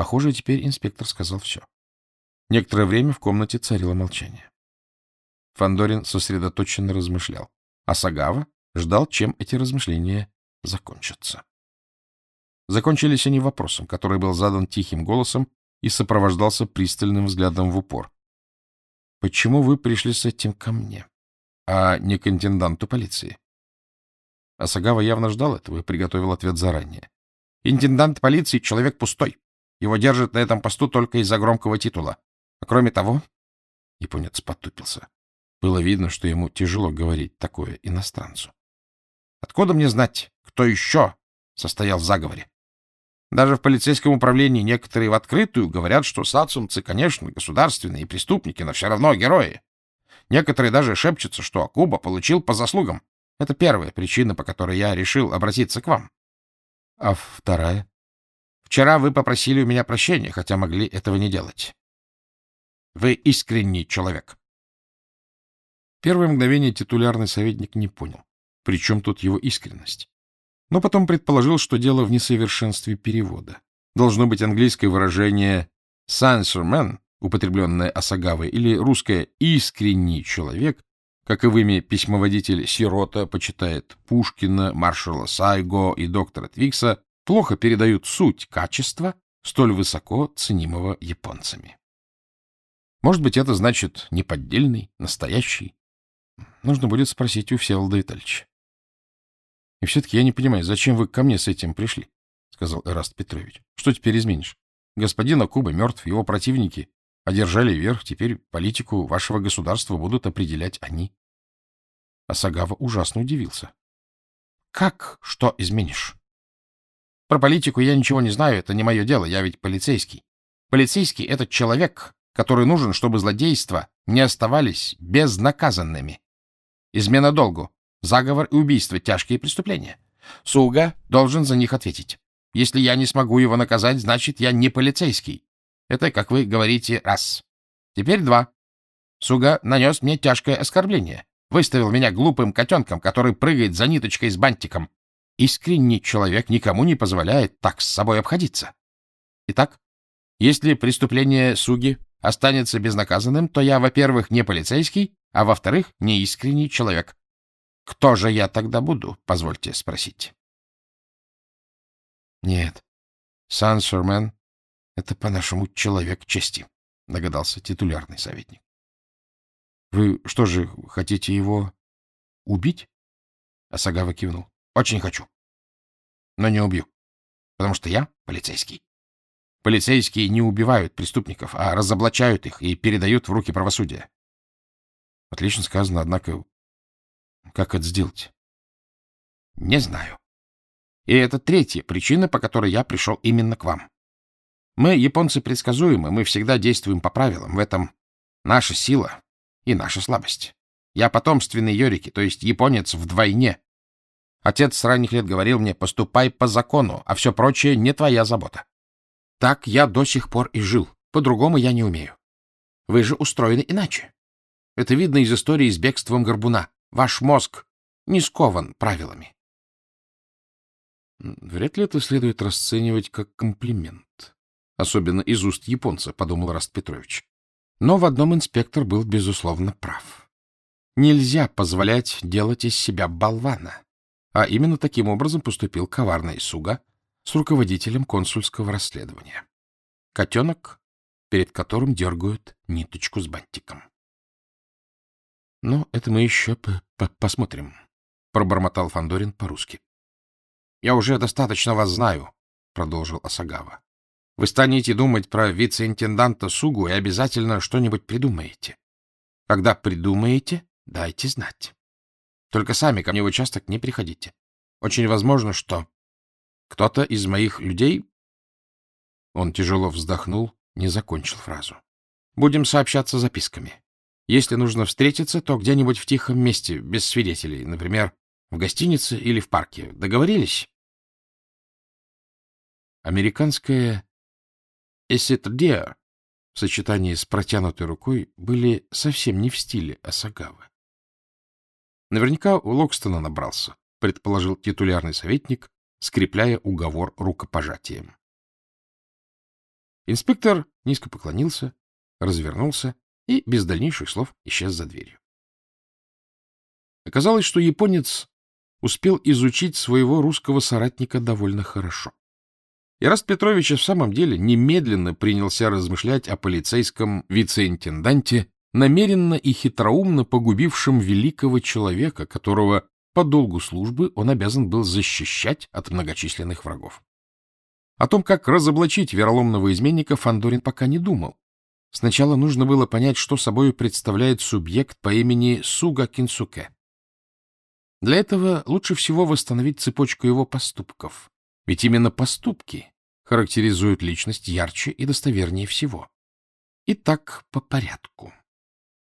Похоже, теперь инспектор сказал все. Некоторое время в комнате царило молчание. Фандорин сосредоточенно размышлял, а Сагава ждал, чем эти размышления закончатся. Закончились они вопросом, который был задан тихим голосом и сопровождался пристальным взглядом в упор. — Почему вы пришли с этим ко мне, а не к интенданту полиции? Асагава явно ждал этого и приготовил ответ заранее. — Интендант полиции — человек пустой. Его держат на этом посту только из-за громкого титула. А кроме того... Японец потупился. Было видно, что ему тяжело говорить такое иностранцу. Откуда мне знать, кто еще состоял в заговоре? Даже в полицейском управлении некоторые в открытую говорят, что сацумцы, конечно, государственные преступники, но все равно герои. Некоторые даже шепчутся, что Акуба получил по заслугам. Это первая причина, по которой я решил обратиться к вам. А вторая? Вчера вы попросили у меня прощения, хотя могли этого не делать. Вы искренний человек. Первое мгновение титулярный советник не понял, при чем тут его искренность. Но потом предположил, что дело в несовершенстве перевода. Должно быть английское выражение «sanserman», употребленное Осагавой, или русское «искренний человек», как и в имя письмоводитель Сирота почитает Пушкина, маршала Сайго и доктора Твикса, плохо передают суть качества, столь высоко ценимого японцами. Может быть, это значит неподдельный, настоящий, Нужно будет спросить у Всеволода Витальевича. — И все-таки я не понимаю, зачем вы ко мне с этим пришли? — сказал Эраст Петрович. — Что теперь изменишь? Господин Акуба мертв, его противники одержали верх, теперь политику вашего государства будут определять они. Асагава ужасно удивился. — Как что изменишь? Про политику я ничего не знаю, это не мое дело, я ведь полицейский. Полицейский — это человек, который нужен, чтобы злодейства не оставались безнаказанными. Измена долгу, заговор и убийство — тяжкие преступления. Суга должен за них ответить. Если я не смогу его наказать, значит, я не полицейский. Это, как вы говорите, раз. Теперь два. Суга нанес мне тяжкое оскорбление. Выставил меня глупым котенком, который прыгает за ниточкой с бантиком. Искренний человек никому не позволяет так с собой обходиться. Итак, если преступление Суги останется безнаказанным, то я, во-первых, не полицейский, а во-вторых, неискренний человек. Кто же я тогда буду, позвольте спросить? Нет, Сансермен — это, по-нашему, человек чести, догадался титулярный советник. Вы что же, хотите его убить? Асагава кивнул. Очень хочу. Но не убью, потому что я полицейский. Полицейские не убивают преступников, а разоблачают их и передают в руки правосудия. Отлично сказано, однако, как это сделать? Не знаю. И это третья причина, по которой я пришел именно к вам. Мы, японцы, предсказуемы, мы всегда действуем по правилам. В этом наша сила и наша слабость. Я потомственный Йорики, то есть японец вдвойне. Отец с ранних лет говорил мне, поступай по закону, а все прочее не твоя забота. Так я до сих пор и жил. По-другому я не умею. Вы же устроены иначе. Это видно из истории с бегством горбуна. Ваш мозг не скован правилами. Вряд ли это следует расценивать как комплимент. Особенно из уст японца, подумал Раст Петрович. Но в одном инспектор был, безусловно, прав. Нельзя позволять делать из себя болвана. А именно таким образом поступил коварный Суга, с руководителем консульского расследования. Котенок, перед которым дергают ниточку с бантиком. — Ну, это мы еще посмотрим, — пробормотал Фандорин по-русски. — Я уже достаточно вас знаю, — продолжил Асагава. — Вы станете думать про вице-интенданта Сугу и обязательно что-нибудь придумаете. Когда придумаете, дайте знать. Только сами ко мне в участок не приходите. Очень возможно, что кто-то из моих людей... Он тяжело вздохнул, не закончил фразу. Будем сообщаться записками. Если нужно встретиться, то где-нибудь в тихом месте, без свидетелей, например, в гостинице или в парке. Договорились? Американское «эсетдеа» в сочетании с протянутой рукой были совсем не в стиле Асагавы. Наверняка у Локстона набрался, предположил титулярный советник, скрепляя уговор рукопожатием. Инспектор низко поклонился, развернулся и без дальнейших слов исчез за дверью. Оказалось, что японец успел изучить своего русского соратника довольно хорошо. Ираст Петрович в самом деле немедленно принялся размышлять о полицейском вице-интенданте, намеренно и хитроумно погубившем великого человека, которого по долгу службы он обязан был защищать от многочисленных врагов. О том, как разоблачить вероломного изменника, Фандорин пока не думал. Сначала нужно было понять, что собой представляет субъект по имени Суга Кинсуке. Для этого лучше всего восстановить цепочку его поступков, ведь именно поступки характеризуют личность ярче и достовернее всего. Итак, по порядку.